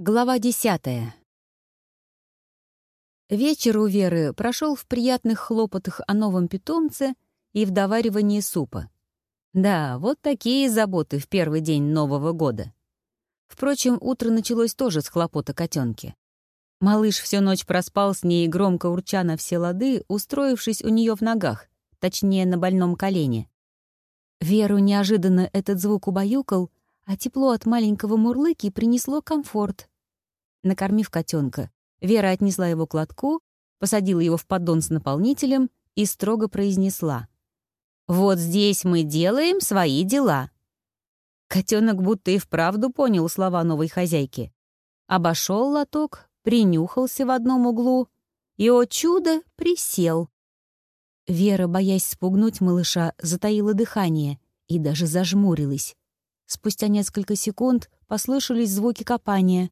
Глава десятая. Вечер у Веры прошел в приятных хлопотах о новом питомце и в доваривании супа. Да, вот такие заботы в первый день Нового года. Впрочем, утро началось тоже с хлопота котенки. Малыш всю ночь проспал с ней громко урча на все лады, устроившись у нее в ногах, точнее, на больном колене. Веру неожиданно этот звук убаюкал, а тепло от маленького мурлыки принесло комфорт. Накормив котенка, Вера отнесла его к лотку, посадила его в поддон с наполнителем и строго произнесла. «Вот здесь мы делаем свои дела». Котенок будто и вправду понял слова новой хозяйки. Обошел лоток, принюхался в одном углу и, о чудо, присел. Вера, боясь спугнуть малыша, затаила дыхание и даже зажмурилась. Спустя несколько секунд послышались звуки копания.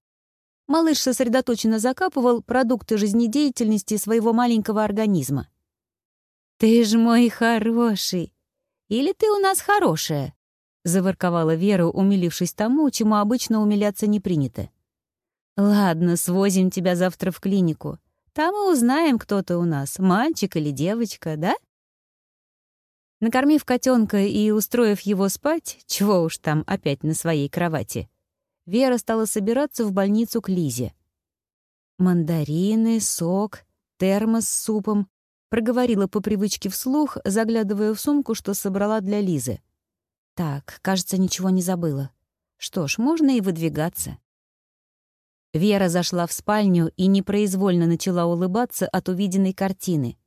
Малыш сосредоточенно закапывал продукты жизнедеятельности своего маленького организма. «Ты ж мой хороший! Или ты у нас хорошая?» — заворковала Вера, умилившись тому, чему обычно умиляться не принято. «Ладно, свозим тебя завтра в клинику. Там и узнаем, кто ты у нас, мальчик или девочка, да?» Накормив котенка и устроив его спать, чего уж там опять на своей кровати, Вера стала собираться в больницу к Лизе. «Мандарины, сок, термос с супом», — проговорила по привычке вслух, заглядывая в сумку, что собрала для Лизы. «Так, кажется, ничего не забыла. Что ж, можно и выдвигаться». Вера зашла в спальню и непроизвольно начала улыбаться от увиденной картины —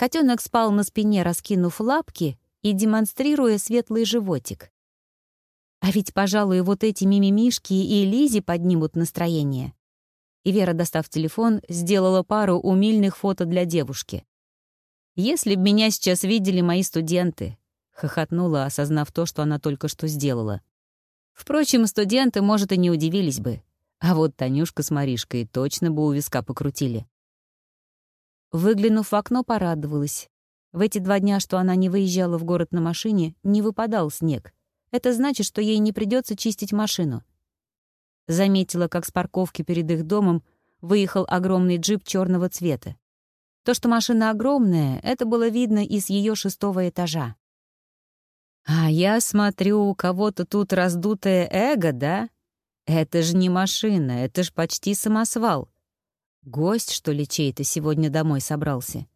Котенок спал на спине, раскинув лапки и демонстрируя светлый животик. А ведь, пожалуй, вот эти мимимишки и Лизи поднимут настроение. И Вера, достав телефон, сделала пару умильных фото для девушки. «Если б меня сейчас видели мои студенты», — хохотнула, осознав то, что она только что сделала. Впрочем, студенты, может, и не удивились бы. А вот Танюшка с Маришкой точно бы у виска покрутили. Выглянув в окно, порадовалась. В эти два дня, что она не выезжала в город на машине, не выпадал снег. Это значит, что ей не придется чистить машину. Заметила, как с парковки перед их домом выехал огромный джип черного цвета. То, что машина огромная, это было видно из ее шестого этажа. «А я смотрю, у кого-то тут раздутое эго, да? Это же не машина, это ж почти самосвал. Гость, что ли, чей-то сегодня домой собрался?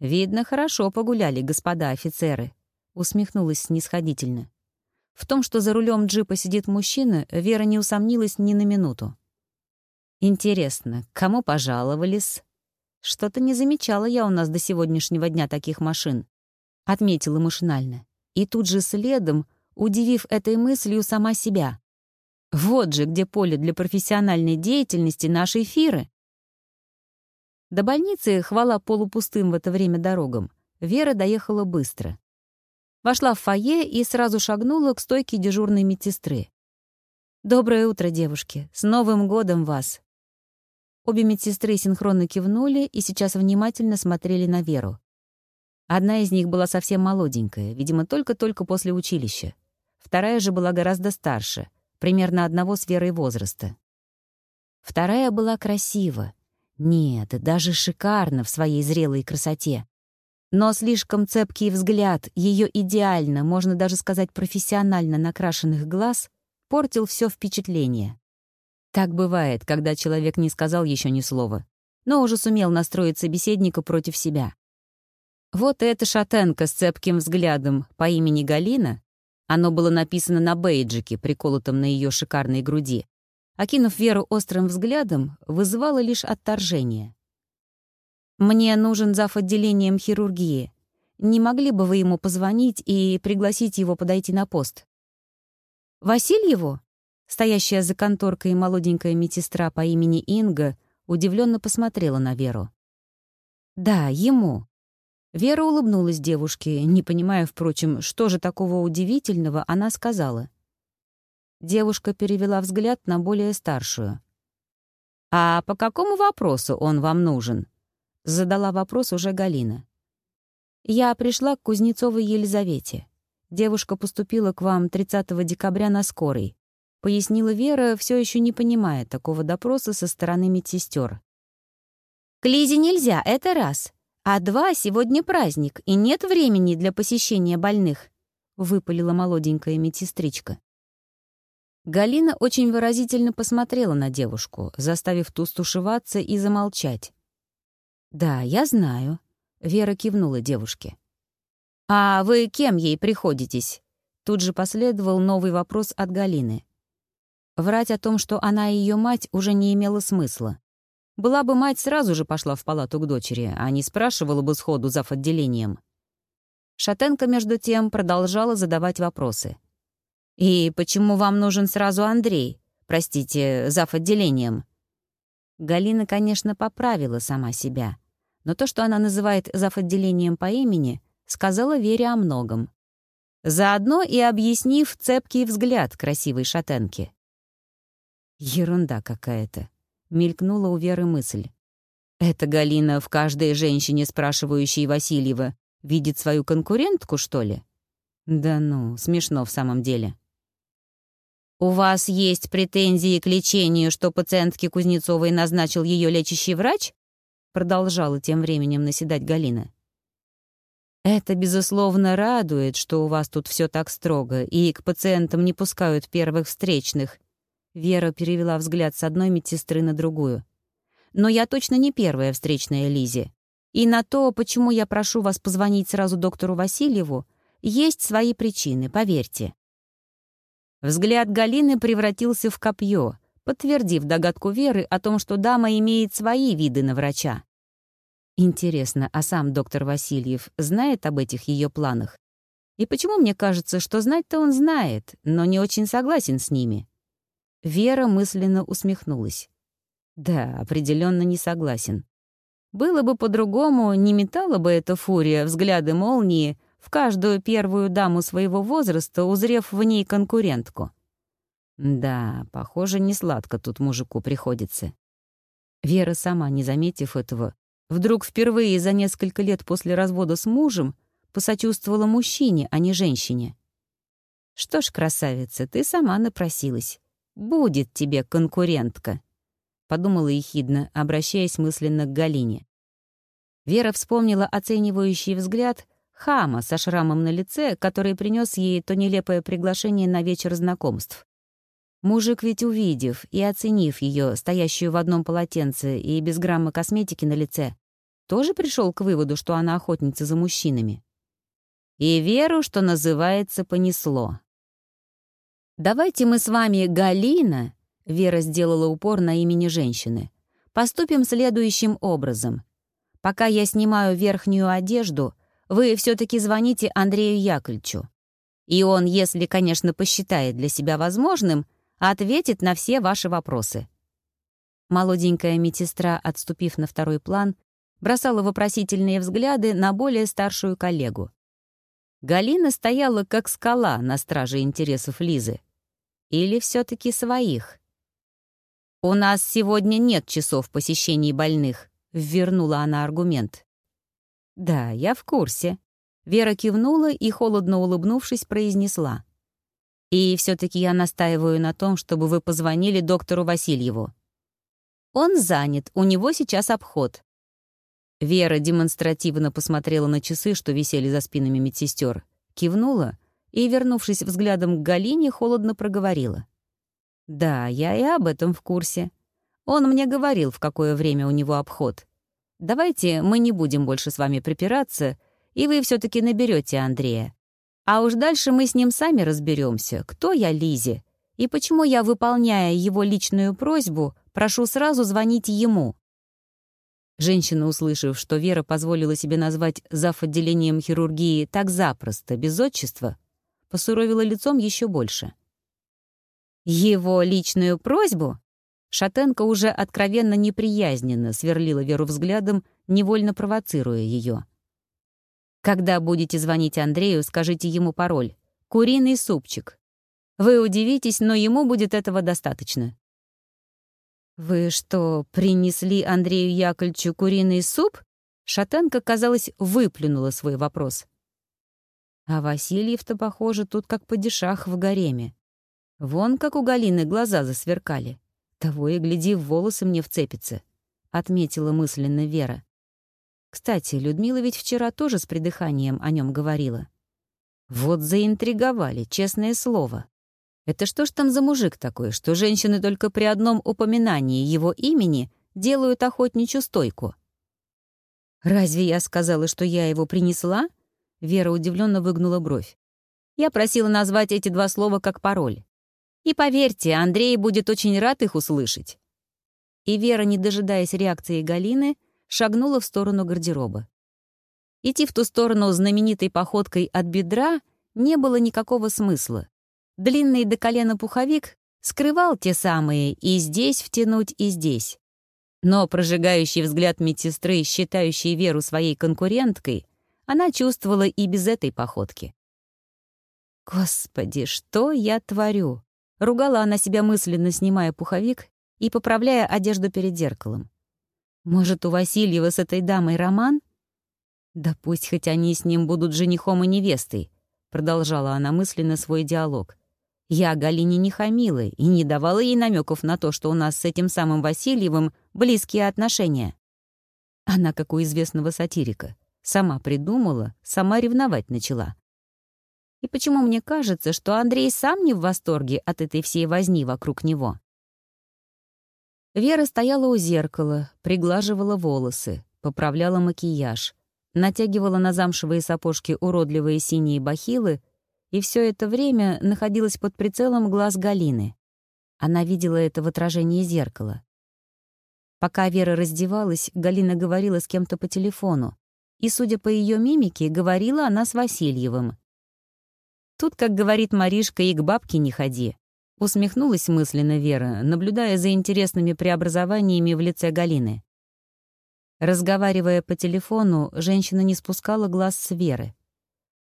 Видно, хорошо погуляли, господа офицеры, усмехнулась снисходительно. В том, что за рулем джипа сидит мужчина, Вера не усомнилась ни на минуту. Интересно, кому пожаловались? Что-то не замечала я у нас до сегодняшнего дня таких машин. Отметила машинально. И тут же следом, удивив этой мыслью сама себя. Вот же где поле для профессиональной деятельности нашей Фиры. До больницы, хвала полупустым в это время дорогам, Вера доехала быстро. Вошла в фойе и сразу шагнула к стойке дежурной медсестры. «Доброе утро, девушки! С Новым годом вас!» Обе медсестры синхронно кивнули и сейчас внимательно смотрели на Веру. Одна из них была совсем молоденькая, видимо, только-только после училища. Вторая же была гораздо старше, примерно одного с Верой возраста. Вторая была красива, нет, даже шикарно в своей зрелой красоте. Но слишком цепкий взгляд ее идеально, можно даже сказать профессионально накрашенных глаз портил все впечатление. Так бывает, когда человек не сказал еще ни слова, но уже сумел настроить собеседника против себя. Вот эта шатенка с цепким взглядом по имени Галина, оно было написано на бейджике, приколотом на ее шикарной груди, окинув Веру острым взглядом, вызывало лишь отторжение. «Мне нужен зав. отделением хирургии. Не могли бы вы ему позвонить и пригласить его подойти на пост?» «Васильеву?» Стоящая за конторкой молоденькая медсестра по имени Инга удивленно посмотрела на Веру. «Да, ему». Вера улыбнулась девушке, не понимая, впрочем, что же такого удивительного она сказала. Девушка перевела взгляд на более старшую. «А по какому вопросу он вам нужен?» Задала вопрос уже Галина. «Я пришла к Кузнецовой Елизавете. Девушка поступила к вам 30 декабря на скорой. пояснила Вера, все еще не понимая такого допроса со стороны медсестер. «К Лизе нельзя, это раз. А два, сегодня праздник, и нет времени для посещения больных», — выпалила молоденькая медсестричка. Галина очень выразительно посмотрела на девушку, заставив ту стушеваться и замолчать. «Да, я знаю», — Вера кивнула девушке. «А вы кем ей приходитесь?» Тут же последовал новый вопрос от Галины. Врать о том, что она ее мать, уже не имело смысла. Была бы мать, сразу же пошла в палату к дочери, а не спрашивала бы сходу зав. отделением. Шатенко, между тем, продолжала задавать вопросы. «И почему вам нужен сразу Андрей? Простите, зав. отделением?» Галина, конечно, поправила сама себя. Но то, что она называет зав. отделением по имени, сказала Вере о многом. Заодно и объяснив цепкий взгляд красивой шатенки. Ерунда какая-то. Мелькнула у Веры мысль. Это Галина в каждой женщине, спрашивающей Васильева, видит свою конкурентку, что ли? Да ну, смешно в самом деле. «У вас есть претензии к лечению, что пациентке Кузнецовой назначил ее лечащий врач?» Продолжала тем временем наседать Галина. «Это, безусловно, радует, что у вас тут все так строго, и к пациентам не пускают первых встречных, Вера перевела взгляд с одной медсестры на другую. «Но я точно не первая встречная Лизе. И на то, почему я прошу вас позвонить сразу доктору Васильеву, есть свои причины, поверьте». Взгляд Галины превратился в копье, подтвердив догадку Веры о том, что дама имеет свои виды на врача. Интересно, а сам доктор Васильев знает об этих ее планах? И почему мне кажется, что знать-то он знает, но не очень согласен с ними? Вера мысленно усмехнулась. Да, определенно не согласен. Было бы по-другому, не метала бы эта фурия взгляды молнии в каждую первую даму своего возраста, узрев в ней конкурентку. Да, похоже, не сладко тут мужику приходится. Вера, сама не заметив этого, вдруг впервые за несколько лет после развода с мужем посочувствовала мужчине, а не женщине. Что ж, красавица, ты сама напросилась. «Будет тебе конкурентка», — подумала ехидно, обращаясь мысленно к Галине. Вера вспомнила оценивающий взгляд хама со шрамом на лице, который принес ей то нелепое приглашение на вечер знакомств. Мужик ведь увидев и оценив ее, стоящую в одном полотенце и без грамма косметики на лице, тоже пришел к выводу, что она охотница за мужчинами. И Веру, что называется, понесло. «Давайте мы с вами, Галина», — Вера сделала упор на имени женщины, «поступим следующим образом. Пока я снимаю верхнюю одежду, вы все таки звоните Андрею Яковлевичу. И он, если, конечно, посчитает для себя возможным, ответит на все ваши вопросы». Молоденькая медсестра, отступив на второй план, бросала вопросительные взгляды на более старшую коллегу. Галина стояла как скала на страже интересов Лизы. Или все таки своих? «У нас сегодня нет часов посещений больных», — ввернула она аргумент. «Да, я в курсе». Вера кивнула и, холодно улыбнувшись, произнесла. «И все таки я настаиваю на том, чтобы вы позвонили доктору Васильеву. Он занят, у него сейчас обход. Вера демонстративно посмотрела на часы, что висели за спинами медсестер, кивнула и, вернувшись взглядом к Галине, холодно проговорила. «Да, я и об этом в курсе. Он мне говорил, в какое время у него обход. Давайте мы не будем больше с вами припираться, и вы все таки наберете Андрея. А уж дальше мы с ним сами разберемся, кто я Лизе, и почему я, выполняя его личную просьбу, прошу сразу звонить ему. Женщина, услышав, что Вера позволила себе назвать зав. отделением хирургии так запросто, без отчества, посуровила лицом еще больше. «Его личную просьбу?» Шатенко уже откровенно неприязненно сверлила Веру взглядом, невольно провоцируя ее. «Когда будете звонить Андрею, скажите ему пароль. Куриный супчик. Вы удивитесь, но ему будет этого достаточно. «Вы что, принесли Андрею Яковлевичу куриный суп?» Шатенка, казалось, выплюнула свой вопрос. А Васильев-то, похоже, тут как падишах в гареме. Вон как у Галины глаза засверкали. Того и гляди, в волосы мне вцепится, — отметила мысленно Вера. Кстати, Людмила ведь вчера тоже с придыханием о нем говорила. Вот заинтриговали, честное слово. Это что ж там за мужик такой, что женщины только при одном упоминании его имени делают охотничью стойку? «Разве я сказала, что я его принесла?» Вера удивленно выгнула бровь. Я просила назвать эти два слова как пароль. И поверьте, Андрей будет очень рад их услышать. И Вера, не дожидаясь реакции Галины, шагнула в сторону гардероба. Идти в ту сторону знаменитой походкой от бедра не было никакого смысла. Длинный до колена пуховик скрывал те самые и здесь втянуть, и здесь. Но прожигающий взгляд медсестры, считающей Веру своей конкуренткой, она чувствовала и без этой походки. «Господи, что я творю?» Ругала она себя мысленно, снимая пуховик и поправляя одежду перед зеркалом. «Может, у Васильева с этой дамой роман?» «Да пусть хоть они с ним будут женихом и невестой», — продолжала она мысленно свой диалог. «Я Галине не хамила и не давала ей намеков на то, что у нас с этим самым Васильевым близкие отношения». Она, как у известного сатирика, сама придумала, сама ревновать начала. И почему мне кажется, что Андрей сам не в восторге от этой всей возни вокруг него? Вера стояла у зеркала, приглаживала волосы, поправляла макияж, натягивала на замшевые сапожки уродливые синие бахилы и все это время находилась под прицелом глаз Галины. Она видела это в отражении зеркала. Пока Вера раздевалась, Галина говорила с кем-то по телефону, и, судя по ее мимике, говорила она с Васильевым. Тут, как говорит Маришка, и к бабке не ходи. Усмехнулась мысленно Вера, наблюдая за интересными преобразованиями в лице Галины. Разговаривая по телефону, женщина не спускала глаз с Веры.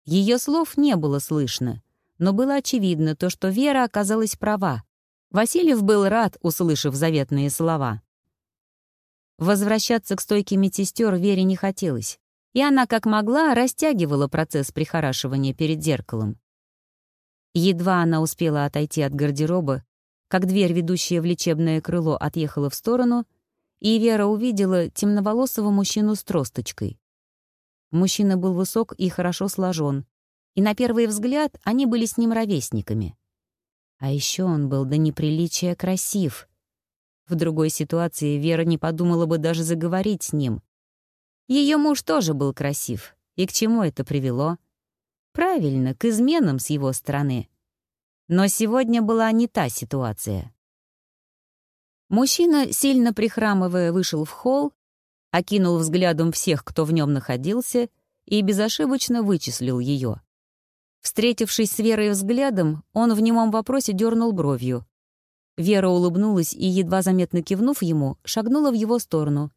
Ее слов не было слышно, но было очевидно то, что Вера оказалась права. Васильев был рад, услышав заветные слова. Возвращаться к стойке медсестер Вере не хотелось, и она, как могла, растягивала процесс прихорашивания перед зеркалом. Едва она успела отойти от гардероба, как дверь, ведущая в лечебное крыло, отъехала в сторону, и Вера увидела темноволосого мужчину с тросточкой. Мужчина был высок и хорошо сложен, и на первый взгляд они были с ним ровесниками. А еще он был до неприличия красив. В другой ситуации Вера не подумала бы даже заговорить с ним. Ее муж тоже был красив, и к чему это привело? Правильно, к изменам с его стороны. Но сегодня была не та ситуация. Мужчина, сильно прихрамывая, вышел в холл, окинул взглядом всех, кто в нем находился, и безошибочно вычислил ее. Встретившись с Верой взглядом, он в немом вопросе дернул бровью. Вера улыбнулась и, едва заметно кивнув ему, шагнула в его сторону.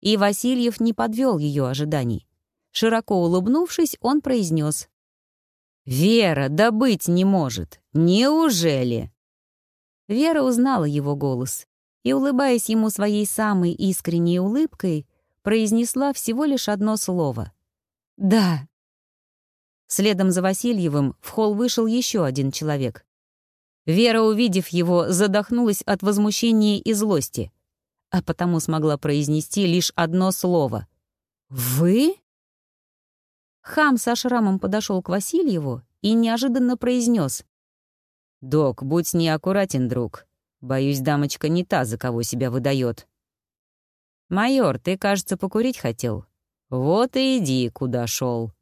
И Васильев не подвел ее ожиданий. Широко улыбнувшись, он произнес: «Вера, да быть не может! Неужели?» Вера узнала его голос и, улыбаясь ему своей самой искренней улыбкой, произнесла всего лишь одно слово. «Да». Следом за Васильевым в холл вышел еще один человек. Вера, увидев его, задохнулась от возмущения и злости, а потому смогла произнести лишь одно слово. «Вы?» Хам со шрамом подошел к Васильеву и неожиданно произнес: «Док, будь с ней аккуратен, друг. Боюсь, дамочка не та, за кого себя выдает. «Майор, ты, кажется, покурить хотел. Вот и иди, куда шел.